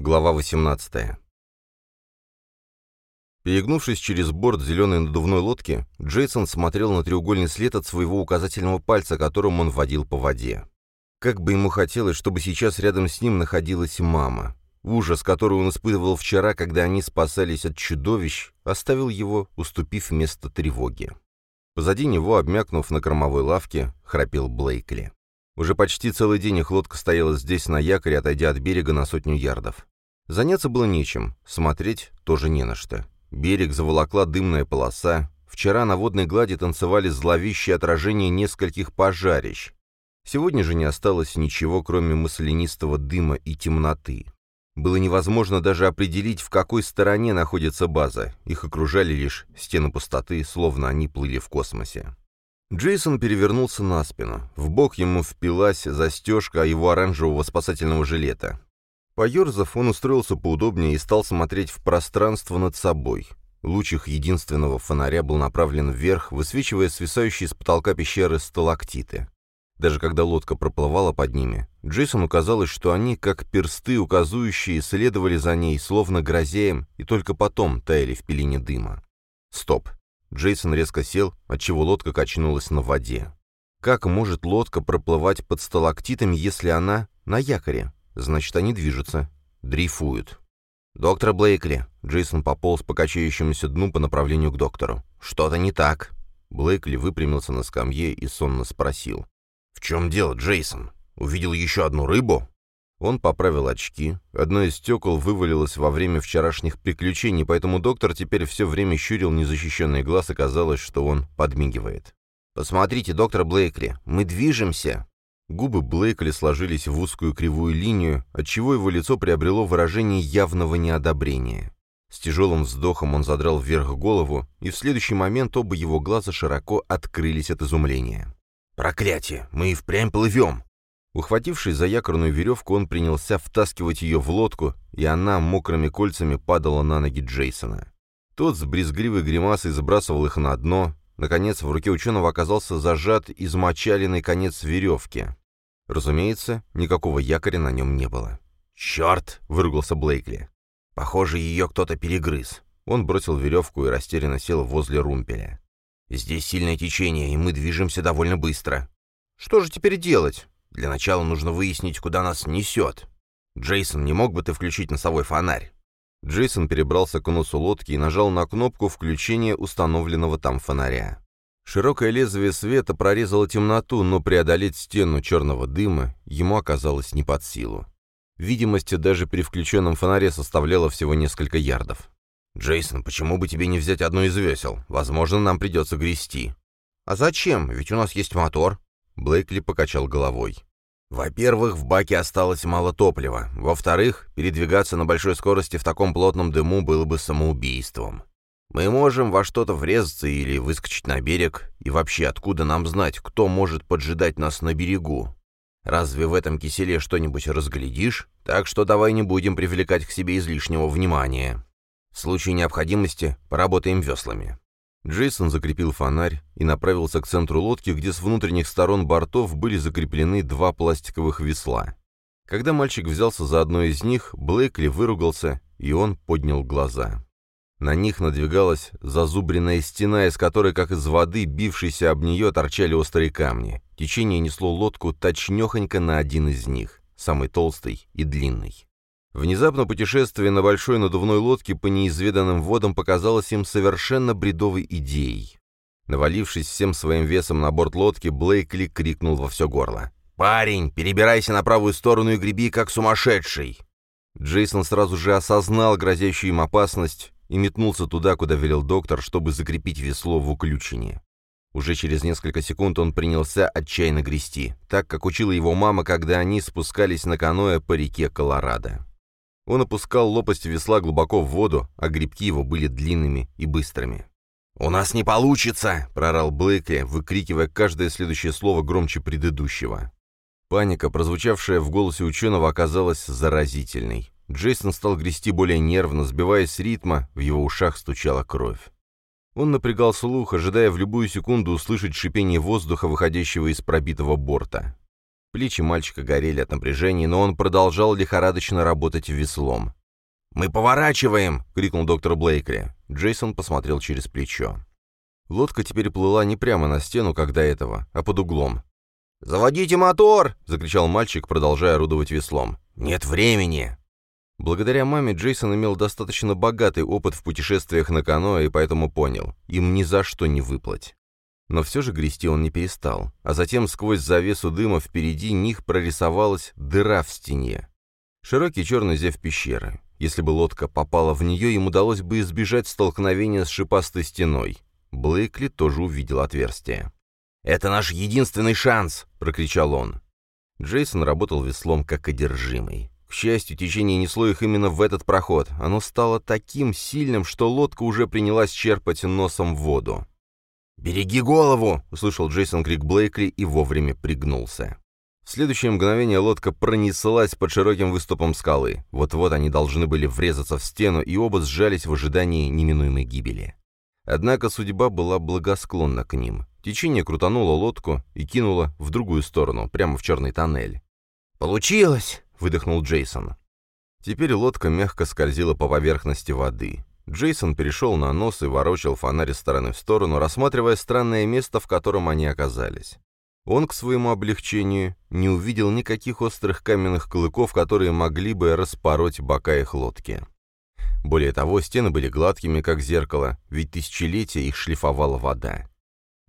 Глава 18. Перегнувшись через борт зеленой надувной лодки, Джейсон смотрел на треугольный след от своего указательного пальца, которым он водил по воде. Как бы ему хотелось, чтобы сейчас рядом с ним находилась мама. Ужас, который он испытывал вчера, когда они спасались от чудовищ, оставил его, уступив место тревоги. Позади него, обмякнув на кормовой лавке, храпел Блейкли. Уже почти целый день их лодка стояла здесь на якоре, отойдя от берега на сотню ярдов. Заняться было нечем, смотреть тоже не на что. Берег заволокла дымная полоса. Вчера на водной глади танцевали зловещие отражения нескольких пожарищ. Сегодня же не осталось ничего, кроме маслянистого дыма и темноты. Было невозможно даже определить, в какой стороне находится база. Их окружали лишь стены пустоты, словно они плыли в космосе. Джейсон перевернулся на спину. В бок ему впилась застежка его оранжевого спасательного жилета. Поерзав, он устроился поудобнее и стал смотреть в пространство над собой. Луч их единственного фонаря был направлен вверх, высвечивая свисающие с потолка пещеры сталактиты. Даже когда лодка проплывала под ними, Джейсону казалось, что они, как персты указующие, следовали за ней, словно грозя им, и только потом таяли в пелене дыма. Стоп. Джейсон резко сел, отчего лодка качнулась на воде. Как может лодка проплывать под сталактитами, если она на якоре? Значит, они движутся, дрейфуют. «Доктор Блейкли!» Джейсон пополз по качающемуся дну по направлению к доктору. «Что-то не так!» Блейкли выпрямился на скамье и сонно спросил. «В чем дело, Джейсон? Увидел еще одну рыбу?» Он поправил очки. Одно из стекол вывалилось во время вчерашних приключений, поэтому доктор теперь все время щурил незащищенный глаз, и казалось, что он подмигивает. «Посмотрите, доктор Блейкли, мы движемся!» Губы Блейкли сложились в узкую кривую линию, отчего его лицо приобрело выражение явного неодобрения. С тяжелым вздохом он задрал вверх голову, и в следующий момент оба его глаза широко открылись от изумления. «Проклятие! Мы и впрямь плывем!» Ухватившись за якорную веревку, он принялся втаскивать ее в лодку, и она мокрыми кольцами падала на ноги Джейсона. Тот с брезгливой гримасой сбрасывал их на дно. Наконец, в руке ученого оказался зажат измочаленный конец веревки. Разумеется, никакого якоря на нем не было. «Черт!» — выругался Блейкли. «Похоже, ее кто-то перегрыз». Он бросил веревку и растерянно сел возле румпеля. «Здесь сильное течение, и мы движемся довольно быстро». «Что же теперь делать?» Для начала нужно выяснить, куда нас несет. Джейсон, не мог бы ты включить носовой фонарь?» Джейсон перебрался к носу лодки и нажал на кнопку включения установленного там фонаря. Широкое лезвие света прорезало темноту, но преодолеть стену черного дыма ему оказалось не под силу. Видимость даже при включенном фонаре составляла всего несколько ярдов. «Джейсон, почему бы тебе не взять одно из весел? Возможно, нам придется грести». «А зачем? Ведь у нас есть мотор». Блейкли покачал головой. «Во-первых, в баке осталось мало топлива. Во-вторых, передвигаться на большой скорости в таком плотном дыму было бы самоубийством. Мы можем во что-то врезаться или выскочить на берег, и вообще откуда нам знать, кто может поджидать нас на берегу? Разве в этом киселе что-нибудь разглядишь? Так что давай не будем привлекать к себе излишнего внимания. В случае необходимости поработаем веслами. Джейсон закрепил фонарь и направился к центру лодки, где с внутренних сторон бортов были закреплены два пластиковых весла. Когда мальчик взялся за одно из них, Блейкли выругался, и он поднял глаза. На них надвигалась зазубренная стена, из которой, как из воды, бившейся об нее, торчали острые камни. Течение несло лодку точнехонько на один из них, самый толстый и длинный. Внезапно путешествие на большой надувной лодке по неизведанным водам показалось им совершенно бредовой идеей. Навалившись всем своим весом на борт лодки, Блейкли крикнул во все горло. «Парень, перебирайся на правую сторону и греби, как сумасшедший!» Джейсон сразу же осознал грозящую им опасность и метнулся туда, куда велел доктор, чтобы закрепить весло в уключении. Уже через несколько секунд он принялся отчаянно грести, так как учила его мама, когда они спускались на каноэ по реке Колорадо. Он опускал лопасть весла глубоко в воду, а грибки его были длинными и быстрыми. «У нас не получится!» — прорал Блейкли, выкрикивая каждое следующее слово громче предыдущего. Паника, прозвучавшая в голосе ученого, оказалась заразительной. Джейсон стал грести более нервно, сбиваясь с ритма, в его ушах стучала кровь. Он напрягал слух, ожидая в любую секунду услышать шипение воздуха, выходящего из пробитого борта. Плечи мальчика горели от напряжения, но он продолжал лихорадочно работать веслом. «Мы поворачиваем!» — крикнул доктор Блейкли. Джейсон посмотрел через плечо. Лодка теперь плыла не прямо на стену, как до этого, а под углом. «Заводите мотор!» — закричал мальчик, продолжая орудовать веслом. «Нет времени!» Благодаря маме Джейсон имел достаточно богатый опыт в путешествиях на каноэ и поэтому понял, им ни за что не выплыть. Но все же грести он не перестал, а затем сквозь завесу дыма впереди них прорисовалась дыра в стене. Широкий черный зев пещеры. Если бы лодка попала в нее, им удалось бы избежать столкновения с шипастой стеной. Блейкли тоже увидел отверстие. «Это наш единственный шанс!» — прокричал он. Джейсон работал веслом как одержимый. К счастью, течение несло их именно в этот проход. Оно стало таким сильным, что лодка уже принялась черпать носом воду. «Береги голову!» — услышал Джейсон крик Блейкли и вовремя пригнулся. В следующее мгновение лодка пронеслась под широким выступом скалы. Вот-вот они должны были врезаться в стену, и оба сжались в ожидании неминуемой гибели. Однако судьба была благосклонна к ним. Течение крутануло лодку и кинуло в другую сторону, прямо в черный тоннель. «Получилось!» — выдохнул Джейсон. Теперь лодка мягко скользила по поверхности воды. Джейсон перешел на нос и ворочал фонарь из стороны в сторону, рассматривая странное место, в котором они оказались. Он, к своему облегчению, не увидел никаких острых каменных клыков, которые могли бы распороть бока их лодки. Более того, стены были гладкими, как зеркало, ведь тысячелетия их шлифовала вода.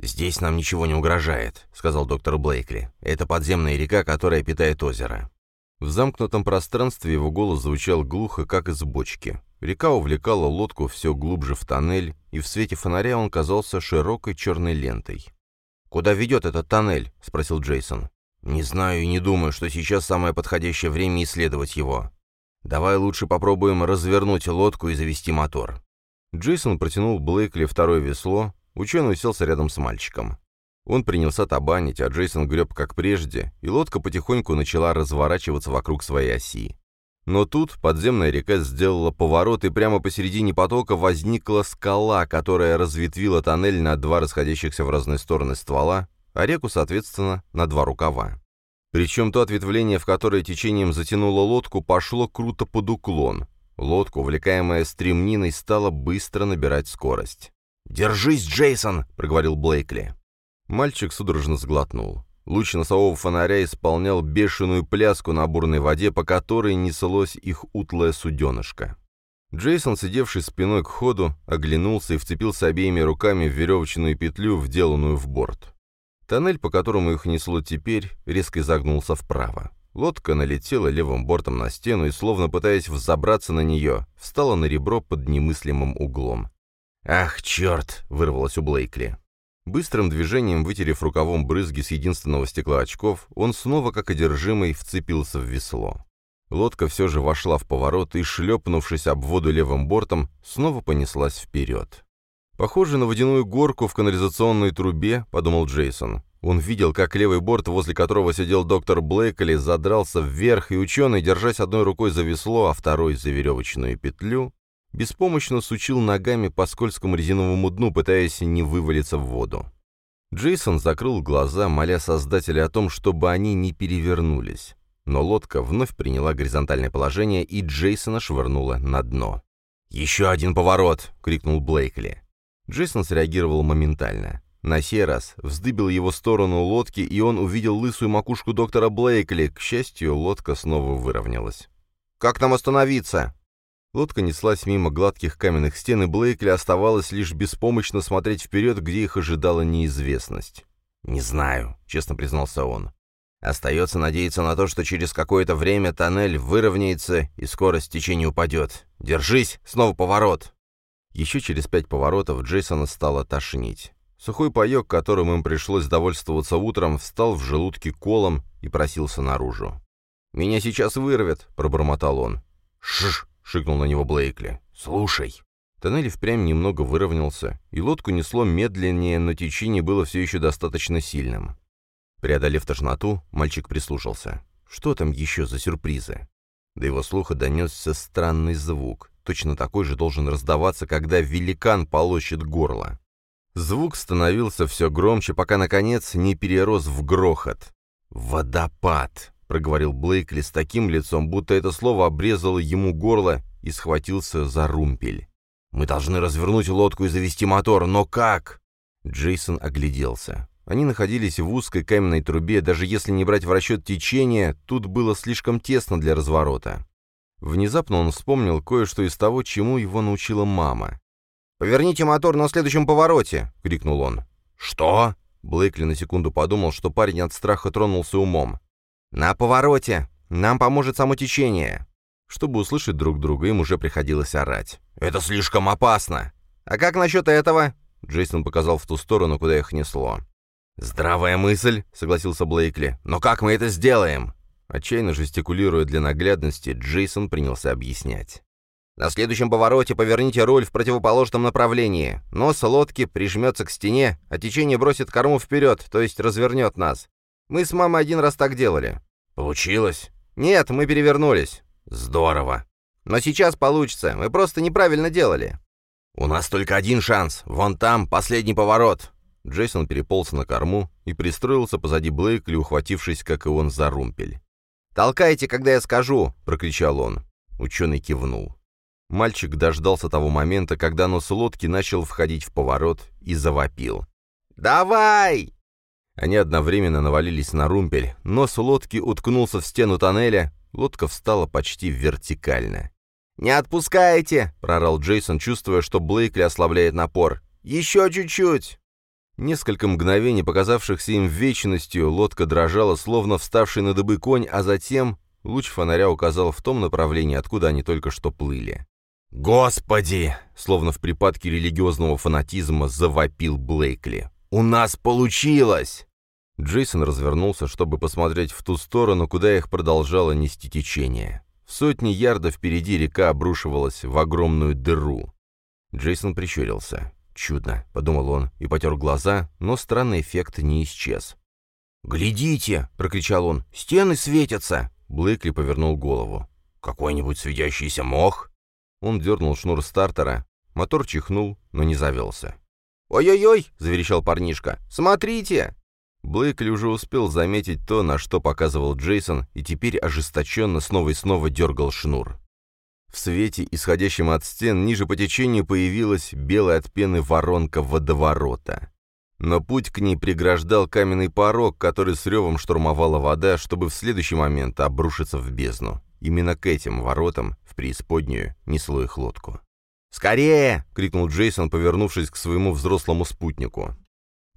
«Здесь нам ничего не угрожает», — сказал доктор Блейкли. «Это подземная река, которая питает озеро». В замкнутом пространстве его голос звучал глухо, как из бочки. Река увлекала лодку все глубже в тоннель, и в свете фонаря он казался широкой черной лентой. «Куда ведет этот тоннель?» — спросил Джейсон. «Не знаю и не думаю, что сейчас самое подходящее время исследовать его. Давай лучше попробуем развернуть лодку и завести мотор». Джейсон протянул Блейкли второе весло, ученый уселся рядом с мальчиком. Он принялся табанить, а Джейсон греб как прежде, и лодка потихоньку начала разворачиваться вокруг своей оси. Но тут подземная река сделала поворот, и прямо посередине потока возникла скала, которая разветвила тоннель на два расходящихся в разные стороны ствола, а реку, соответственно, на два рукава. Причем то ответвление, в которое течением затянуло лодку, пошло круто под уклон. Лодка, увлекаемая стремниной, стала быстро набирать скорость. «Держись, Джейсон!» — проговорил Блейкли. Мальчик судорожно сглотнул. Луч носового фонаря исполнял бешеную пляску на бурной воде, по которой неслось их утлое суденышко. Джейсон, сидевший спиной к ходу, оглянулся и вцепился обеими руками в веревочную петлю, вделанную в борт. Тоннель, по которому их несло теперь, резко изогнулся вправо. Лодка налетела левым бортом на стену и, словно пытаясь взобраться на нее, встала на ребро под немыслимым углом. «Ах, черт!» — вырвалось у Блейкли. Быстрым движением, вытерев рукавом брызги с единственного стекла очков, он снова, как одержимый, вцепился в весло. Лодка все же вошла в поворот и, шлепнувшись об воду левым бортом, снова понеслась вперед. «Похоже на водяную горку в канализационной трубе», — подумал Джейсон. Он видел, как левый борт, возле которого сидел доктор Блэкли, задрался вверх, и ученый, держась одной рукой за весло, а второй за веревочную петлю, беспомощно сучил ногами по скользкому резиновому дну, пытаясь не вывалиться в воду. Джейсон закрыл глаза, моля создателя о том, чтобы они не перевернулись. Но лодка вновь приняла горизонтальное положение, и Джейсона швырнула на дно. «Еще один поворот!» — крикнул Блейкли. Джейсон среагировал моментально. На сей раз вздыбил его сторону лодки, и он увидел лысую макушку доктора Блейкли. К счастью, лодка снова выровнялась. «Как нам остановиться?» Лодка неслась мимо гладких каменных стен, и Блейкли оставалось лишь беспомощно смотреть вперед, где их ожидала неизвестность. «Не знаю», — честно признался он. «Остается надеяться на то, что через какое-то время тоннель выровняется и скорость течения упадет. Держись! Снова поворот!» Еще через пять поворотов Джейсона стало тошнить. Сухой паек, которым им пришлось довольствоваться утром, встал в желудке колом и просился наружу. «Меня сейчас вырвет», — пробормотал он. «Шш!» Шикнул на него Блейкли. «Слушай». Тоннель впрямь немного выровнялся, и лодку несло медленнее, но течение было все еще достаточно сильным. Преодолев тошноту, мальчик прислушался. Что там еще за сюрпризы? До его слуха донесся странный звук. Точно такой же должен раздаваться, когда великан полощет горло. Звук становился все громче, пока, наконец, не перерос в грохот. «Водопад», — проговорил Блейкли с таким лицом, будто это слово обрезало ему горло и схватился за румпель. «Мы должны развернуть лодку и завести мотор, но как?» Джейсон огляделся. Они находились в узкой каменной трубе, даже если не брать в расчет течение, тут было слишком тесно для разворота. Внезапно он вспомнил кое-что из того, чему его научила мама. «Поверните мотор на следующем повороте!» — крикнул он. «Что?» Блейкли на секунду подумал, что парень от страха тронулся умом. «На повороте! Нам поможет само течение!» Чтобы услышать друг друга, им уже приходилось орать. «Это слишком опасно!» «А как насчет этого?» Джейсон показал в ту сторону, куда их несло. «Здравая мысль», — согласился Блейкли. «Но как мы это сделаем?» Отчаянно жестикулируя для наглядности, Джейсон принялся объяснять. На следующем повороте поверните руль в противоположном направлении. Нос лодки прижмется к стене, а течение бросит корму вперед, то есть развернет нас. Мы с мамой один раз так делали. Получилось? Нет, мы перевернулись. Здорово. Но сейчас получится, мы просто неправильно делали. У нас только один шанс. Вон там последний поворот. Джейсон переполз на корму и пристроился позади Блейкли, ухватившись, как и он, за румпель. «Толкайте, когда я скажу!» — прокричал он. Ученый кивнул. Мальчик дождался того момента, когда нос лодки начал входить в поворот и завопил. «Давай!» Они одновременно навалились на румпель, нос лодки уткнулся в стену тоннеля, лодка встала почти вертикально. «Не отпускайте!» — прорал Джейсон, чувствуя, что Блейкли ослабляет напор. «Еще чуть-чуть!» Несколько мгновений, показавшихся им вечностью, лодка дрожала, словно вставший на дыбы конь, а затем луч фонаря указал в том направлении, откуда они только что плыли. «Господи!» — словно в припадке религиозного фанатизма завопил Блейкли. «У нас получилось!» Джейсон развернулся, чтобы посмотреть в ту сторону, куда их продолжало нести течение. В сотни ярдов впереди река обрушивалась в огромную дыру. Джейсон прищурился. «Чудно», — подумал он и потер глаза, но странный эффект не исчез. «Глядите!» — прокричал он. «Стены светятся!» Блейкли повернул голову. «Какой-нибудь светящийся мох?» Он дернул шнур стартера, мотор чихнул, но не завелся. «Ой-ой-ой!» — заверещал парнишка. «Смотрите!» Блейкли уже успел заметить то, на что показывал Джейсон, и теперь ожесточенно снова и снова дергал шнур. В свете, исходящем от стен, ниже по течению появилась белая от пены воронка водоворота. Но путь к ней преграждал каменный порог, который с ревом штурмовала вода, чтобы в следующий момент обрушиться в бездну. Именно к этим воротам преисподнюю, несло их лодку. «Скорее!» — крикнул Джейсон, повернувшись к своему взрослому спутнику.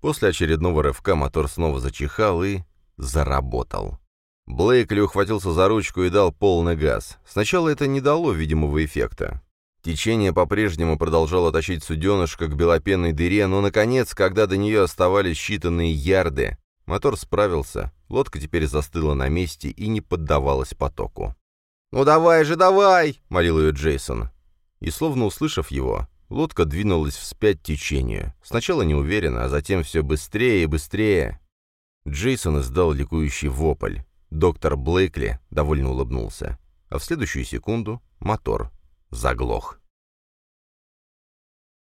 После очередного рывка мотор снова зачихал и... заработал. Блейкли ухватился за ручку и дал полный газ. Сначала это не дало видимого эффекта. Течение по-прежнему продолжало тащить суденышко к белопенной дыре, но, наконец, когда до нее оставались считанные ярды, мотор справился, лодка теперь застыла на месте и не поддавалась потоку. «Ну давай же, давай!» — молил ее Джейсон. И словно услышав его, лодка двинулась вспять течению. Сначала неуверенно, а затем все быстрее и быстрее. Джейсон издал ликующий вопль. Доктор Блейкли довольно улыбнулся. А в следующую секунду мотор заглох.